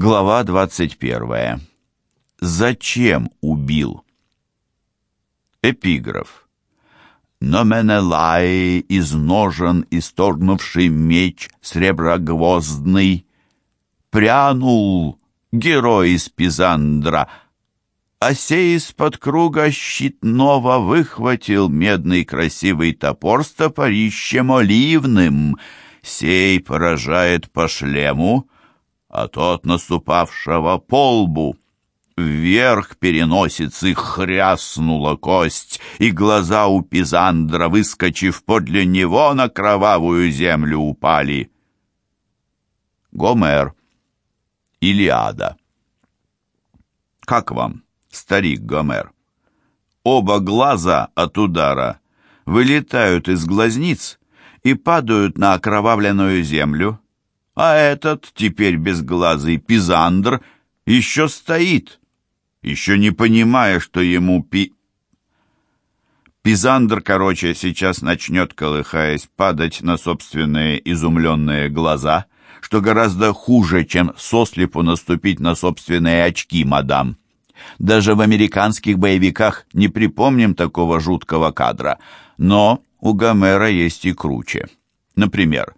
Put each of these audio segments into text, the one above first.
Глава 21. Зачем убил? Эпиграф. Но Менелай из ножен, исторгнувший меч среброгвоздный, прянул герой из Пизандра, а сей из-под круга щитного выхватил медный красивый топор с топорищем оливным, сей поражает по шлему, а тот наступавшего по лбу. Вверх переносицы хряснула кость, и глаза у Пизандра, выскочив подле него, на кровавую землю упали. Гомер. Илиада. Как вам, старик Гомер? Оба глаза от удара вылетают из глазниц и падают на окровавленную землю, а этот, теперь безглазый Пизандр, еще стоит, еще не понимая, что ему пи... Пизандр, короче, сейчас начнет, колыхаясь, падать на собственные изумленные глаза, что гораздо хуже, чем сослепу наступить на собственные очки, мадам. Даже в американских боевиках не припомним такого жуткого кадра, но у Гомера есть и круче. Например,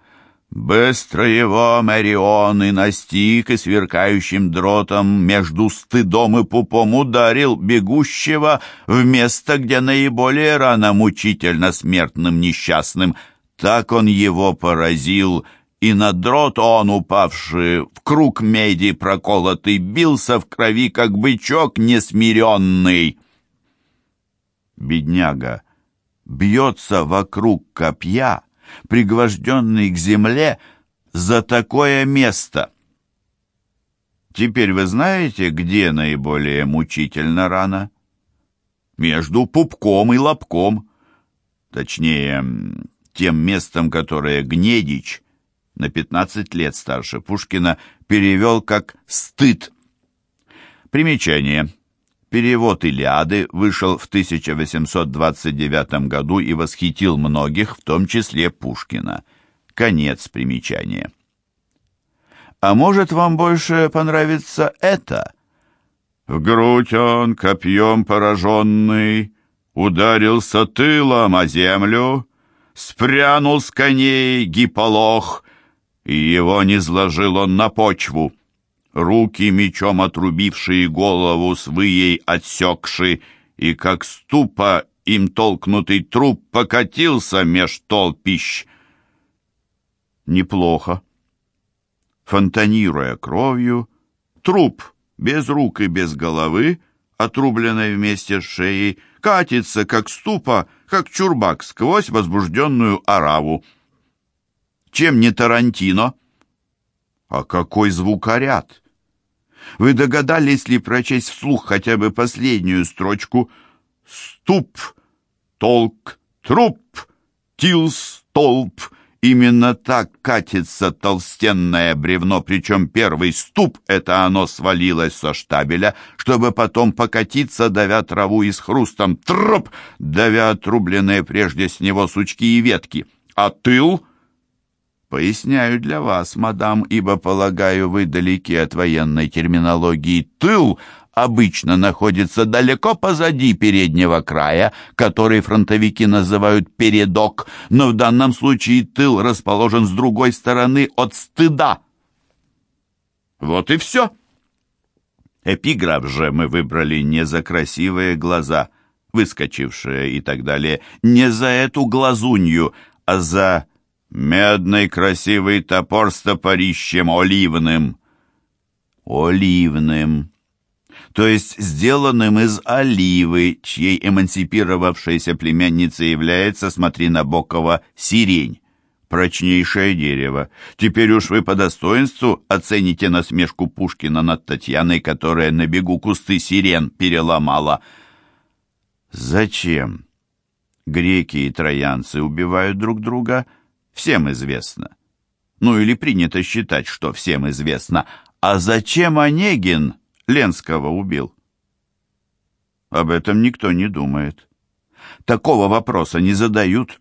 Быстро его Марион и настиг, и сверкающим дротом между стыдом и пупом ударил бегущего в место, где наиболее рано мучительно смертным несчастным. Так он его поразил, и на дрот он, упавший в круг меди проколотый, бился в крови, как бычок несмиренный. Бедняга бьется вокруг копья, пригвожденный к земле за такое место. Теперь вы знаете, где наиболее мучительно рана? Между пупком и лобком. Точнее, тем местом, которое Гнедич, на 15 лет старше Пушкина, перевел как «стыд». Примечание. Перевод «Илиады» вышел в 1829 году и восхитил многих, в том числе Пушкина. Конец примечания. А может, вам больше понравится это? В грудь он, копьем пораженный, ударился тылом о землю, спрянул с коней гиполох, и его не сложил он на почву руки мечом отрубившие голову свыей отсекши, и как ступа им толкнутый труп покатился меж толпищ. Неплохо. Фонтанируя кровью, труп без рук и без головы, отрубленной вместе с шеей, катится, как ступа, как чурбак, сквозь возбужденную ораву. Чем не Тарантино? А какой звукоряд! Вы догадались ли прочесть вслух хотя бы последнюю строчку? Ступ, толк, труп, тил, столб. Именно так катится толстенное бревно, причем первый ступ — это оно свалилось со штабеля, чтобы потом покатиться, давя траву и с хрустом труп, давя отрубленные прежде с него сучки и ветки. А тыл — Поясняю для вас, мадам, ибо, полагаю, вы далеки от военной терминологии. Тыл обычно находится далеко позади переднего края, который фронтовики называют передок, но в данном случае тыл расположен с другой стороны от стыда. Вот и все. Эпиграф же мы выбрали не за красивые глаза, выскочившие и так далее, не за эту глазунью, а за Медный красивый топор с топорищем оливным. Оливным. То есть сделанным из оливы, чьей эмансипировавшейся племянницей является, смотри на Бокова, сирень. Прочнейшее дерево. Теперь уж вы по достоинству оцените насмешку Пушкина над Татьяной, которая на бегу кусты сирен переломала. Зачем? Греки и троянцы убивают друг друга — всем известно. Ну или принято считать, что всем известно. А зачем Онегин Ленского убил? Об этом никто не думает. Такого вопроса не задают.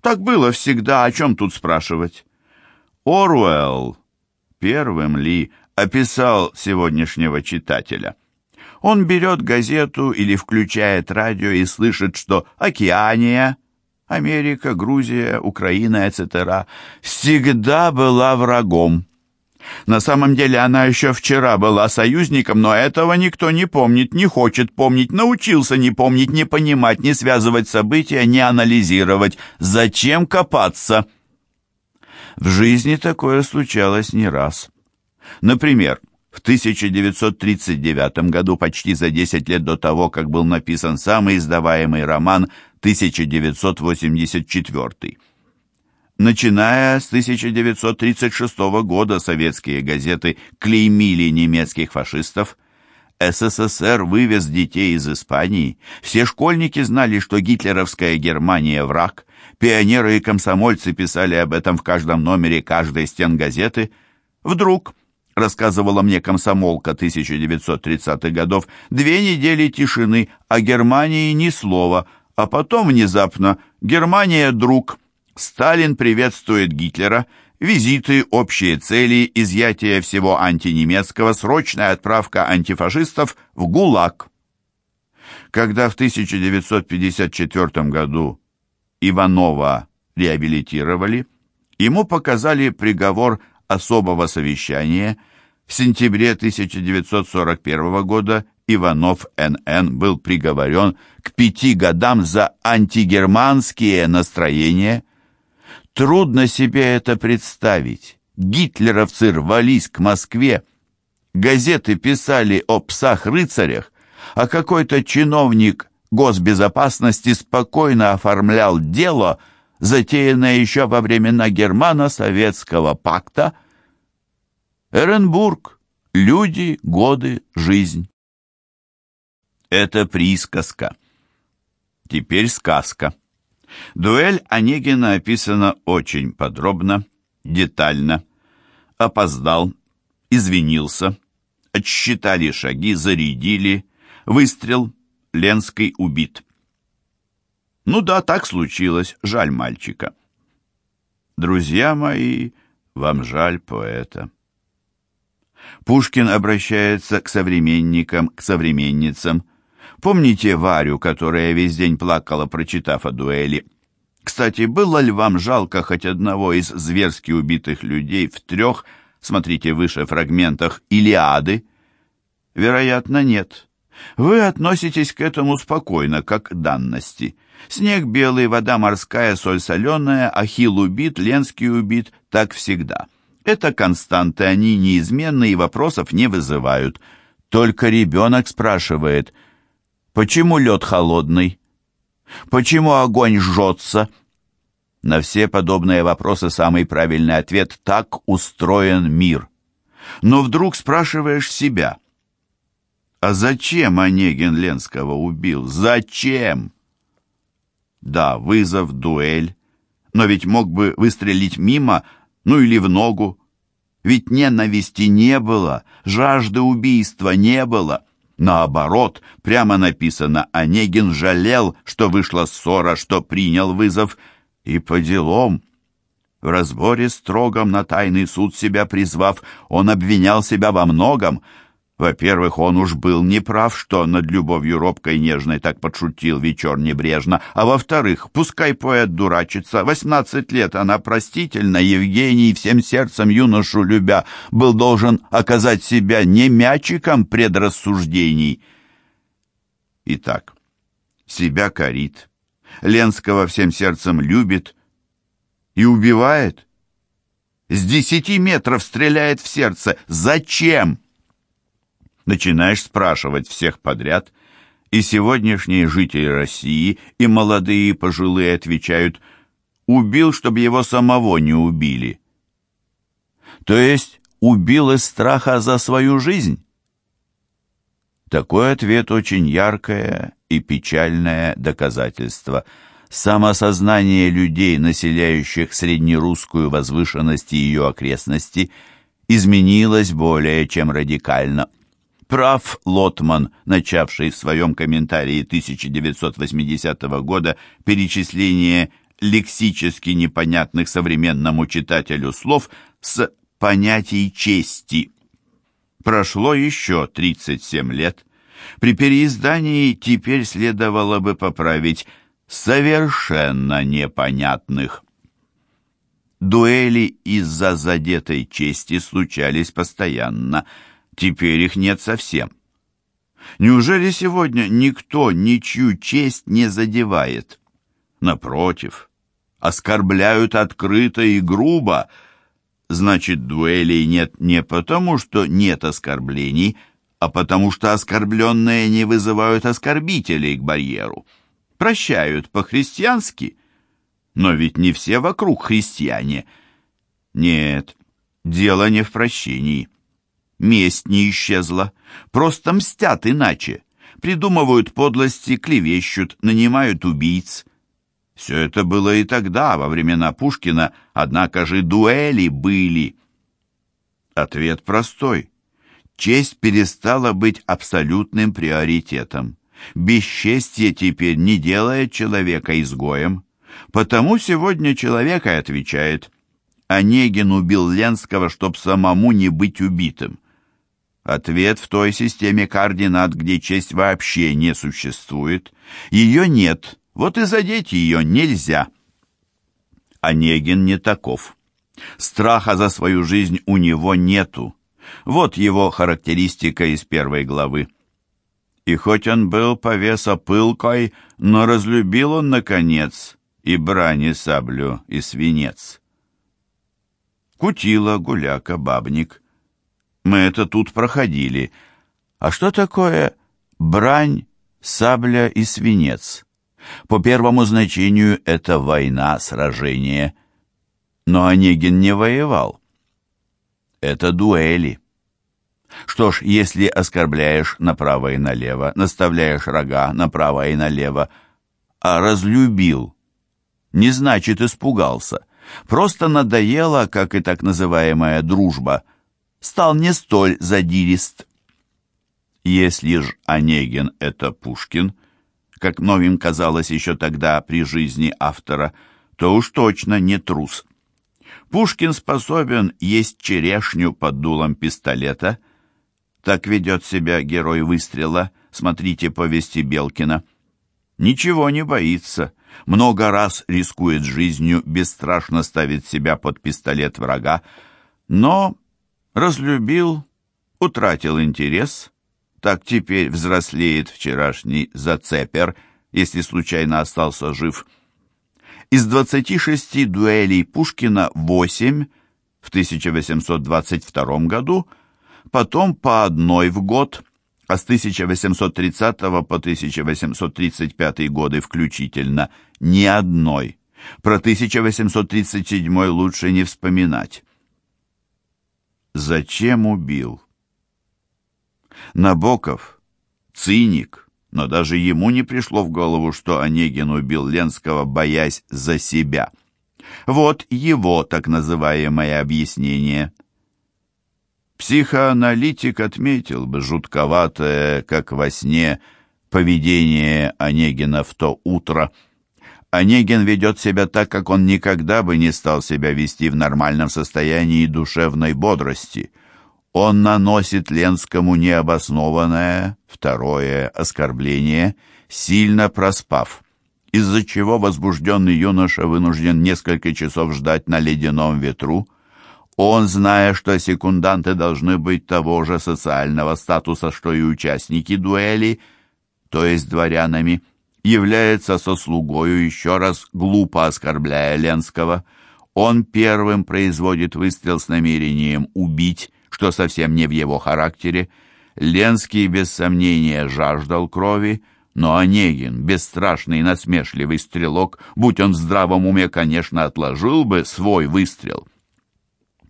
Так было всегда, о чем тут спрашивать? Оруэлл первым ли описал сегодняшнего читателя. Он берет газету или включает радио и слышит, что Океания, Америка, Грузия, Украина, etc. всегда была врагом. На самом деле она еще вчера была союзником, но этого никто не помнит, не хочет помнить, научился не помнить, не понимать, не связывать события, не анализировать. Зачем копаться? В жизни такое случалось не раз. Например, в 1939 году, почти за 10 лет до того, как был написан самый издаваемый роман 1984 Начиная с 1936 года советские газеты клеймили немецких фашистов. СССР вывез детей из Испании. Все школьники знали, что гитлеровская Германия – враг. Пионеры и комсомольцы писали об этом в каждом номере каждой стен газеты. Вдруг, рассказывала мне комсомолка 1930-х годов, две недели тишины, о Германии ни слова, а потом внезапно «Германия – друг». Сталин приветствует Гитлера, визиты, общие цели, изъятие всего антинемецкого, срочная отправка антифашистов в ГУЛАГ. Когда в 1954 году Иванова реабилитировали, ему показали приговор особого совещания. В сентябре 1941 года Иванов Н.Н. был приговорен к пяти годам за антигерманские настроения – Трудно себе это представить. Гитлеровцы рвались к Москве. Газеты писали о псах-рыцарях, а какой-то чиновник госбезопасности спокойно оформлял дело, затеянное еще во времена Германо-Советского пакта. Эренбург. Люди, годы, жизнь. Это присказка. Теперь сказка. Дуэль Онегина описана очень подробно, детально. Опоздал, извинился, отсчитали шаги, зарядили, выстрел, Ленский убит. Ну да, так случилось, жаль мальчика. Друзья мои, вам жаль поэта. Пушкин обращается к современникам, к современницам, Помните Варю, которая весь день плакала, прочитав о дуэли? Кстати, было ли вам жалко хоть одного из зверски убитых людей в трех, смотрите выше, фрагментах Илиады? Вероятно, нет. Вы относитесь к этому спокойно, как к данности. Снег белый, вода морская, соль соленая, Ахилл убит, Ленский убит, так всегда. Это константы, они неизменны и вопросов не вызывают. Только ребенок спрашивает – Почему лед холодный? Почему огонь жжется? На все подобные вопросы самый правильный ответ – так устроен мир. Но вдруг спрашиваешь себя, а зачем Онегин Ленского убил? Зачем? Да, вызов, дуэль. Но ведь мог бы выстрелить мимо, ну или в ногу. Ведь ненависти не было, жажды убийства не было. Наоборот, прямо написано, Онегин жалел, что вышла ссора, что принял вызов, и по делам. В разборе строгом на тайный суд себя призвав, он обвинял себя во многом — во-первых, он уж был неправ, что над любовью робкой нежной так подшутил вечер небрежно, а во-вторых, пускай поэт дурачится, восемнадцать лет она простительна, Евгений, всем сердцем юношу любя, был должен оказать себя не мячиком предрассуждений. Итак, себя корит, Ленского всем сердцем любит и убивает. С десяти метров стреляет в сердце. Зачем? Начинаешь спрашивать всех подряд, и сегодняшние жители России, и молодые, и пожилые отвечают «убил, чтобы его самого не убили». То есть убил из страха за свою жизнь? Такой ответ очень яркое и печальное доказательство. Самосознание людей, населяющих среднерусскую возвышенность и ее окрестности, изменилось более чем радикально – Прав Лотман, начавший в своем комментарии 1980 года перечисление лексически непонятных современному читателю слов с понятий чести. Прошло еще 37 лет. При переиздании теперь следовало бы поправить совершенно непонятных. Дуэли из-за задетой чести случались постоянно, теперь их нет совсем. Неужели сегодня никто ничью честь не задевает? Напротив, оскорбляют открыто и грубо. Значит, дуэлей нет не потому, что нет оскорблений, а потому что оскорбленные не вызывают оскорбителей к барьеру. Прощают по-христиански, но ведь не все вокруг христиане. Нет, дело не в прощении. Месть не исчезла, просто мстят иначе. Придумывают подлости, клевещут, нанимают убийц. Все это было и тогда, во времена Пушкина, однако же дуэли были. Ответ простой. Честь перестала быть абсолютным приоритетом. Бесчестье теперь не делает человека изгоем. Потому сегодня человек и отвечает. Онегин убил Ленского, чтоб самому не быть убитым. Ответ в той системе координат, где честь вообще не существует. Ее нет, вот и задеть ее нельзя. Онегин не таков. Страха за свою жизнь у него нету. Вот его характеристика из первой главы. И хоть он был повеса пылкой, но разлюбил он, наконец, и брани саблю, и свинец. Кутила, гуляка, бабник. Мы это тут проходили. А что такое брань, сабля и свинец? По первому значению это война, сражение. Но Онегин не воевал. Это дуэли. Что ж, если оскорбляешь направо и налево, наставляешь рога направо и налево, а разлюбил, не значит испугался. Просто надоело, как и так называемая дружба. Стал не столь задирист. Если ж Онегин — это Пушкин, как многим казалось еще тогда при жизни автора, то уж точно не трус. Пушкин способен есть черешню под дулом пистолета. Так ведет себя герой выстрела. Смотрите повести Белкина. Ничего не боится много раз рискует жизнью, бесстрашно ставит себя под пистолет врага, но разлюбил, утратил интерес, так теперь взрослеет вчерашний зацепер, если случайно остался жив. Из 26 дуэлей Пушкина 8 в 1822 году, потом по одной в год – а с 1830 по 1835 годы включительно ни одной. Про 1837 лучше не вспоминать. Зачем убил? Набоков — циник, но даже ему не пришло в голову, что Онегин убил Ленского, боясь за себя. Вот его так называемое объяснение – Психоаналитик отметил бы жутковатое, как во сне, поведение Онегина в то утро. Онегин ведет себя так, как он никогда бы не стал себя вести в нормальном состоянии душевной бодрости. Он наносит Ленскому необоснованное, второе, оскорбление, сильно проспав, из-за чего возбужденный юноша вынужден несколько часов ждать на ледяном ветру, он, зная, что секунданты должны быть того же социального статуса, что и участники дуэли, то есть дворянами, является сослугою, еще раз глупо оскорбляя Ленского. Он первым производит выстрел с намерением убить, что совсем не в его характере. Ленский, без сомнения, жаждал крови, но Онегин, бесстрашный и насмешливый стрелок, будь он в здравом уме, конечно, отложил бы свой выстрел.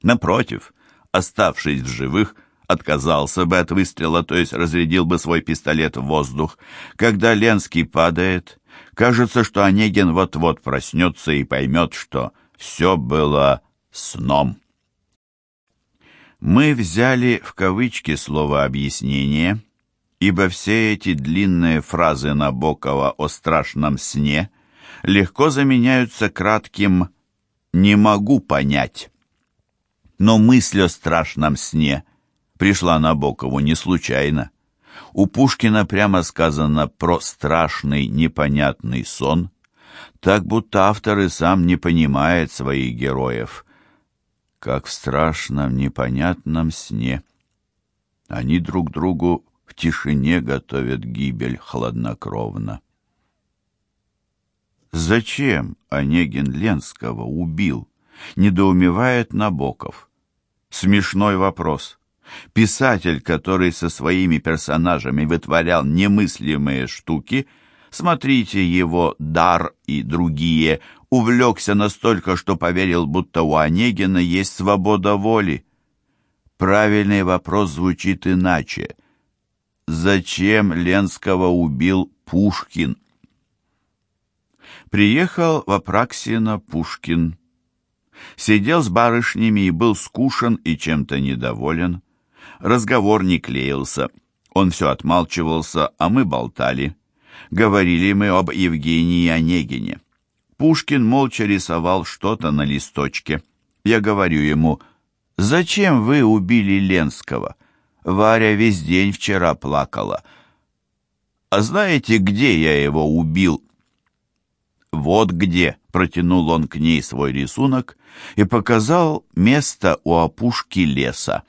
Напротив, оставшись в живых, отказался бы от выстрела, то есть разрядил бы свой пистолет в воздух. Когда Ленский падает, кажется, что Онегин вот-вот проснется и поймет, что все было сном. Мы взяли в кавычки слово «объяснение», ибо все эти длинные фразы Набокова о страшном сне легко заменяются кратким «не могу понять». Но мысль о страшном сне пришла Набокову не случайно. У Пушкина прямо сказано про страшный непонятный сон, так будто автор и сам не понимает своих героев. Как в страшном непонятном сне. Они друг другу в тишине готовят гибель хладнокровно. Зачем Онегин Ленского убил? Недоумевает Набоков. Смешной вопрос. Писатель, который со своими персонажами вытворял немыслимые штуки, смотрите его «Дар» и другие, увлекся настолько, что поверил, будто у Онегина есть свобода воли. Правильный вопрос звучит иначе. Зачем Ленского убил Пушкин? Приехал в Апраксино Пушкин. Сидел с барышнями и был скушен и чем-то недоволен. Разговор не клеился. Он все отмалчивался, а мы болтали. Говорили мы об Евгении Онегине. Пушкин молча рисовал что-то на листочке. Я говорю ему, «Зачем вы убили Ленского? Варя весь день вчера плакала». «А знаете, где я его убил?» «Вот где!» — протянул он к ней свой рисунок и показал место у опушки леса.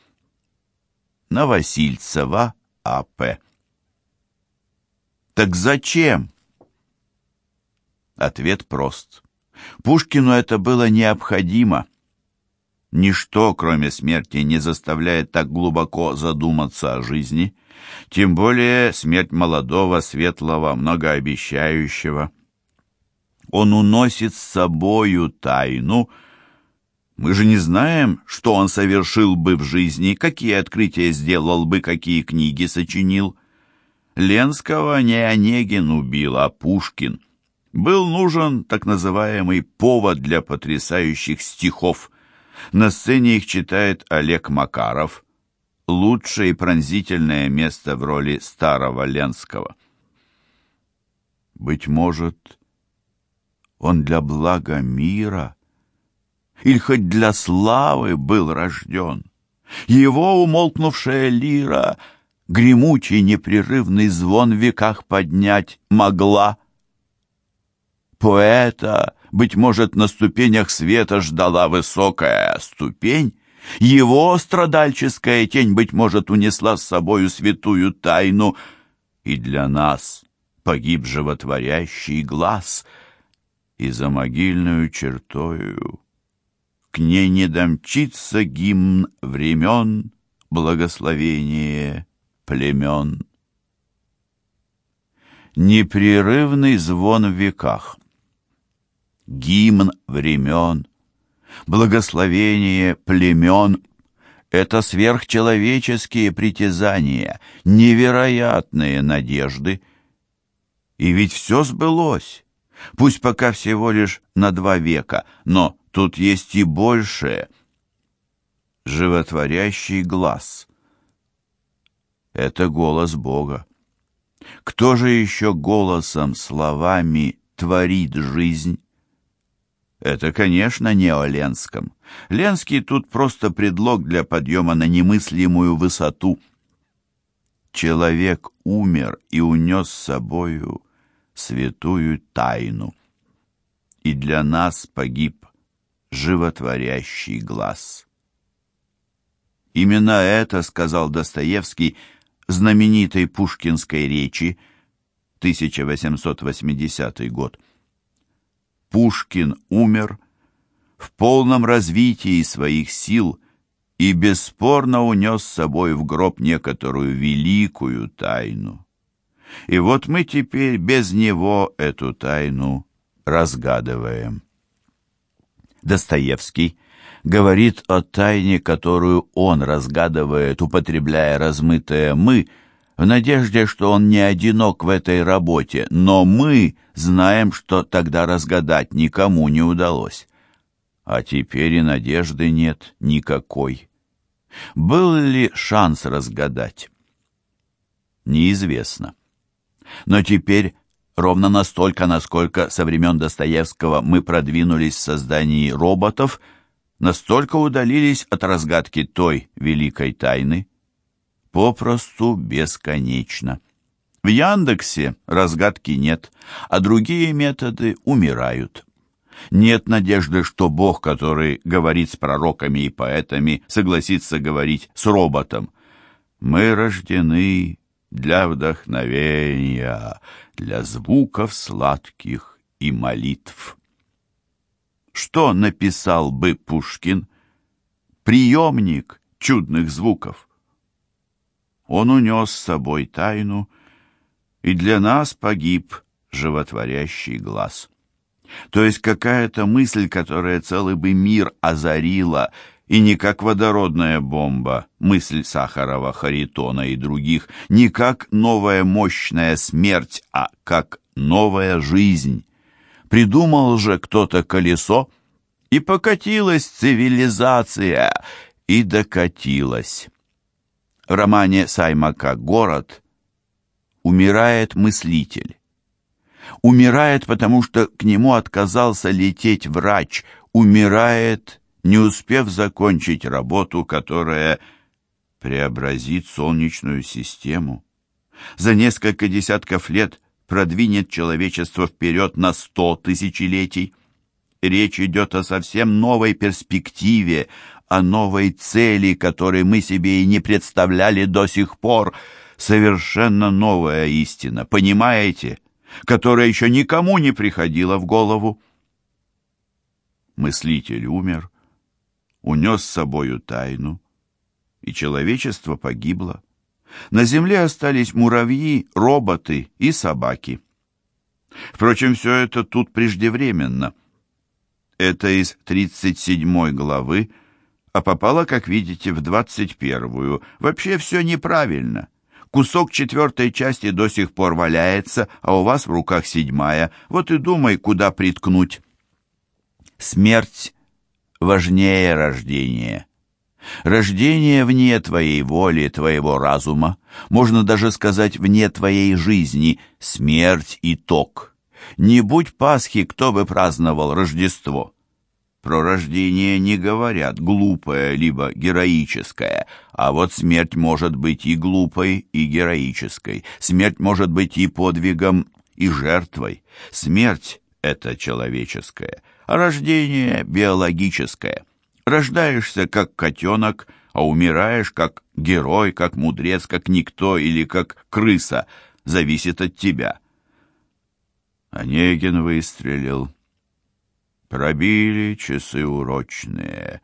Новосильцева, А.П. «Так зачем?» Ответ прост. Пушкину это было необходимо. Ничто, кроме смерти, не заставляет так глубоко задуматься о жизни, тем более смерть молодого, светлого, многообещающего он уносит с собою тайну. Мы же не знаем, что он совершил бы в жизни, какие открытия сделал бы, какие книги сочинил. Ленского не Онегин убил, а Пушкин. Был нужен так называемый повод для потрясающих стихов. На сцене их читает Олег Макаров. Лучшее и пронзительное место в роли старого Ленского. Быть может, он для блага мира или хоть для славы был рожден. Его умолкнувшая лира гремучий непрерывный звон в веках поднять могла. Поэта, быть может, на ступенях света ждала высокая ступень, его страдальческая тень, быть может, унесла с собою святую тайну, и для нас погиб животворящий глаз — и за могильную чертою. К ней не домчится гимн времен, благословение племен. Непрерывный звон в веках, гимн времен, благословение племен — это сверхчеловеческие притязания, невероятные надежды. И ведь все сбылось. Пусть пока всего лишь на два века, но тут есть и большее. Животворящий глаз. Это голос Бога. Кто же еще голосом, словами творит жизнь? Это, конечно, не о Ленском. Ленский тут просто предлог для подъема на немыслимую высоту. Человек умер и унес с собою святую тайну. И для нас погиб животворящий глаз. Именно это сказал Достоевский в знаменитой пушкинской речи 1880 год. Пушкин умер в полном развитии своих сил и бесспорно унес с собой в гроб некоторую великую тайну. И вот мы теперь без него эту тайну разгадываем. Достоевский говорит о тайне, которую он разгадывает, употребляя размытое «мы», в надежде, что он не одинок в этой работе, но мы знаем, что тогда разгадать никому не удалось. А теперь и надежды нет никакой. Был ли шанс разгадать? Неизвестно. Но теперь ровно настолько, насколько со времен Достоевского мы продвинулись в создании роботов, настолько удалились от разгадки той великой тайны? Попросту бесконечно. В Яндексе разгадки нет, а другие методы умирают. Нет надежды, что Бог, который говорит с пророками и поэтами, согласится говорить с роботом. Мы рождены для вдохновения, для звуков сладких и молитв. Что написал бы Пушкин? Приемник чудных звуков. Он унес с собой тайну, и для нас погиб животворящий глаз. То есть какая-то мысль, которая целый бы мир озарила, и не как водородная бомба, мысль Сахарова, Харитона и других, не как новая мощная смерть, а как новая жизнь. Придумал же кто-то колесо, и покатилась цивилизация, и докатилась. В романе Саймака «Город» умирает мыслитель. Умирает, потому что к нему отказался лететь врач. Умирает, не успев закончить работу, которая преобразит Солнечную систему. За несколько десятков лет продвинет человечество вперед на сто тысячелетий. Речь идет о совсем новой перспективе, о новой цели, которой мы себе и не представляли до сих пор. Совершенно новая истина, понимаете? которая еще никому не приходила в голову. Мыслитель умер, унес с собою тайну, и человечество погибло. На земле остались муравьи, роботы и собаки. Впрочем, все это тут преждевременно. Это из 37 главы, а попало, как видите, в 21-ю. Вообще все неправильно. Кусок четвертой части до сих пор валяется, а у вас в руках седьмая. Вот и думай, куда приткнуть. Смерть важнее рождения. Рождение вне твоей воли, твоего разума, можно даже сказать вне твоей жизни, смерть — итог. Не будь Пасхи, кто бы праздновал Рождество. Про рождение не говорят глупое либо героическое, а вот смерть может быть и глупой, и героической. Смерть может быть и подвигом, и жертвой. Смерть — это человеческое, а рождение — биологическое. Рождаешься как котенок, а умираешь как герой, как мудрец, как никто или как крыса. Зависит от тебя. Онегин выстрелил. Пробили часы урочные.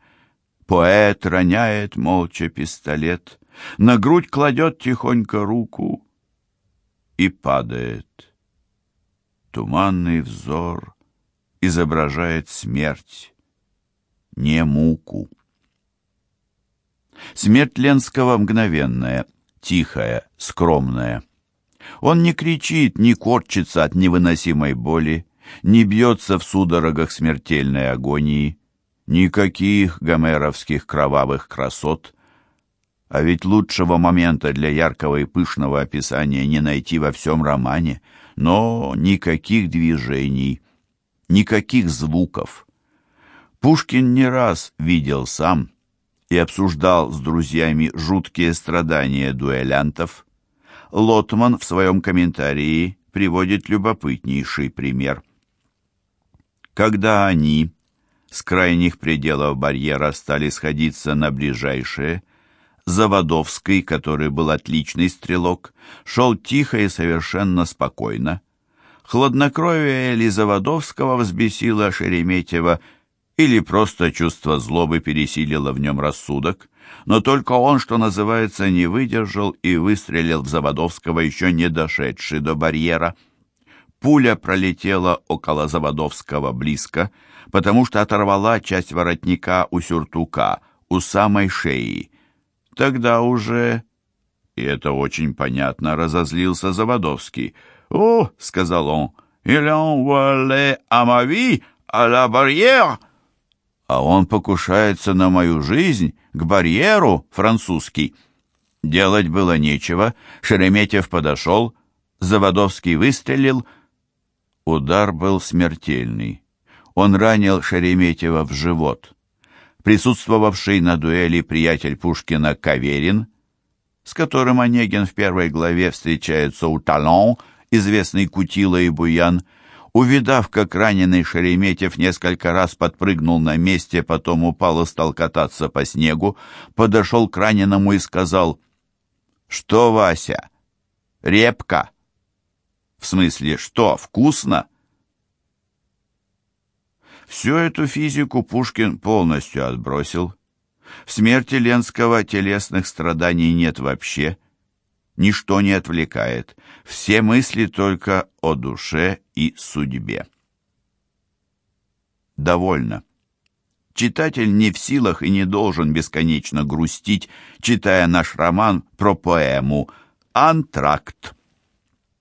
Поэт роняет молча пистолет, На грудь кладет тихонько руку и падает. Туманный взор изображает смерть, не муку. Смерть Ленского мгновенная, тихая, скромная. Он не кричит, не корчится от невыносимой боли, не бьется в судорогах смертельной агонии, никаких гомеровских кровавых красот. А ведь лучшего момента для яркого и пышного описания не найти во всем романе, но никаких движений, никаких звуков. Пушкин не раз видел сам и обсуждал с друзьями жуткие страдания дуэлянтов. Лотман в своем комментарии приводит любопытнейший пример. Когда они с крайних пределов барьера стали сходиться на ближайшие, Заводовский, который был отличный стрелок, шел тихо и совершенно спокойно. Хладнокровие ли Заводовского взбесило Шереметьева или просто чувство злобы пересилило в нем рассудок, но только он, что называется, не выдержал и выстрелил в Заводовского, еще не дошедший до барьера. Пуля пролетела около Заводовского близко, потому что оторвала часть воротника у сюртука, у самой шеи. Тогда уже, и это очень понятно, разозлился Заводовский. «О!» — сказал он, «il envoie à ma vie, à barrière!» А он покушается на мою жизнь, к барьеру, французский. Делать было нечего, Шереметьев подошел, Заводовский выстрелил — Удар был смертельный. Он ранил Шереметьева в живот. Присутствовавший на дуэли приятель Пушкина Каверин, с которым Онегин в первой главе встречается у Талон, известный Кутила и Буян, увидав, как раненый Шереметьев несколько раз подпрыгнул на месте, потом упал и стал кататься по снегу, подошел к раненому и сказал «Что, Вася, репка?» «В смысле, что, вкусно?» Всю эту физику Пушкин полностью отбросил. В смерти Ленского телесных страданий нет вообще. Ничто не отвлекает. Все мысли только о душе и судьбе. Довольно. Читатель не в силах и не должен бесконечно грустить, читая наш роман про поэму «Антракт».